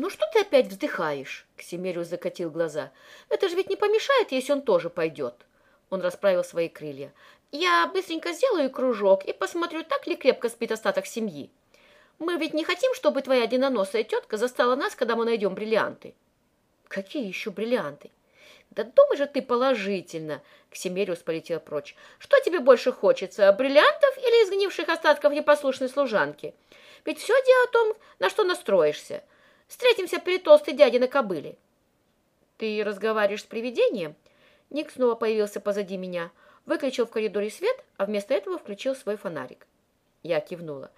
«Ну что ты опять вздыхаешь?» Ксимериус закатил глаза. «Это же ведь не помешает, если он тоже пойдет». Он расправил свои крылья. «Я быстренько сделаю кружок и посмотрю, так ли крепко спит остаток семьи. Мы ведь не хотим, чтобы твоя одиноносая тетка застала нас, когда мы найдем бриллианты». «Какие еще бриллианты?» «Да думай же ты положительно!» Ксимериус полетел прочь. «Что тебе больше хочется, бриллиантов или изгнивших остатков непослушной служанки? Ведь все дело в том, на что настроишься». Встретимся перед толстой дядей на кобыле. Ты разговариваешь с привидением? Ник снова появился позади меня, выключил в коридоре свет, а вместо этого включил свой фонарик. Я кивнула.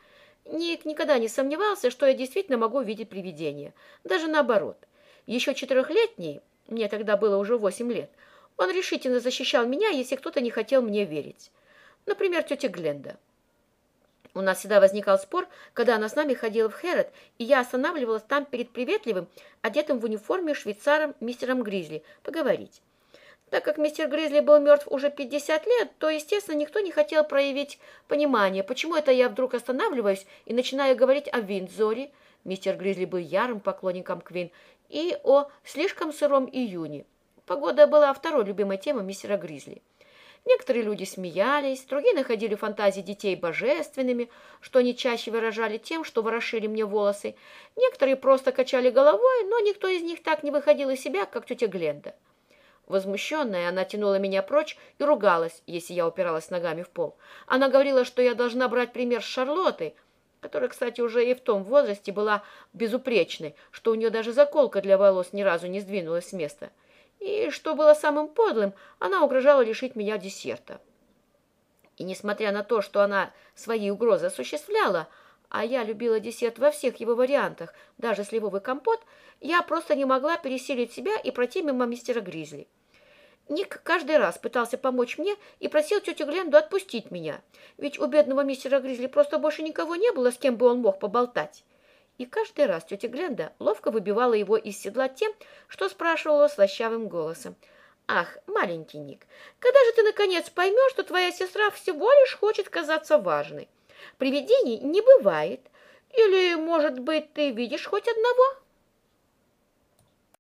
Ник никогда не сомневался, что я действительно могу видеть привидения. Даже наоборот. Еще четырехлетний, мне тогда было уже восемь лет, он решительно защищал меня, если кто-то не хотел мне верить. Например, тетя Гленда. У нас всегда возникал спор, когда она с нами ходила в Хэрот, и я останавливалась там перед приветливым, одетым в униформе швейцаром мистером Гризли, поговорить. Так как мистер Гризли был мертв уже 50 лет, то, естественно, никто не хотел проявить понимание, почему это я вдруг останавливаюсь и начинаю говорить о Виндзоре, мистер Гризли был ярым поклонником Квин, и о слишком сыром июне. Погода была второй любимой темой мистера Гризли. Некоторые люди смеялись, другие находили фантазии детей божественными, что они чаще выражали тем, что ворошили мне волосы. Некоторые просто качали головой, но никто из них так не выходил из себя, как тетя Гленда. Возмущенная, она тянула меня прочь и ругалась, если я упиралась ногами в пол. Она говорила, что я должна брать пример с Шарлоттой, которая, кстати, уже и в том возрасте была безупречной, что у нее даже заколка для волос ни разу не сдвинулась с места. И, что было самым подлым, она угрожала лишить меня десерта. И несмотря на то, что она свои угрозы осуществляла, а я любила десерт во всех его вариантах, даже сливовый компот, я просто не могла пересилить себя и пройти мимо мистера Гризли. Ник каждый раз пытался помочь мне и просил тетю Гленду отпустить меня, ведь у бедного мистера Гризли просто больше никого не было, с кем бы он мог поболтать. И каждый раз тетя Гленда ловко выбивала его из седла тем, что спрашивала слащавым голосом. «Ах, маленький Ник, когда же ты, наконец, поймешь, что твоя сестра всего лишь хочет казаться важной? Привидений не бывает. Или, может быть, ты видишь хоть одного?»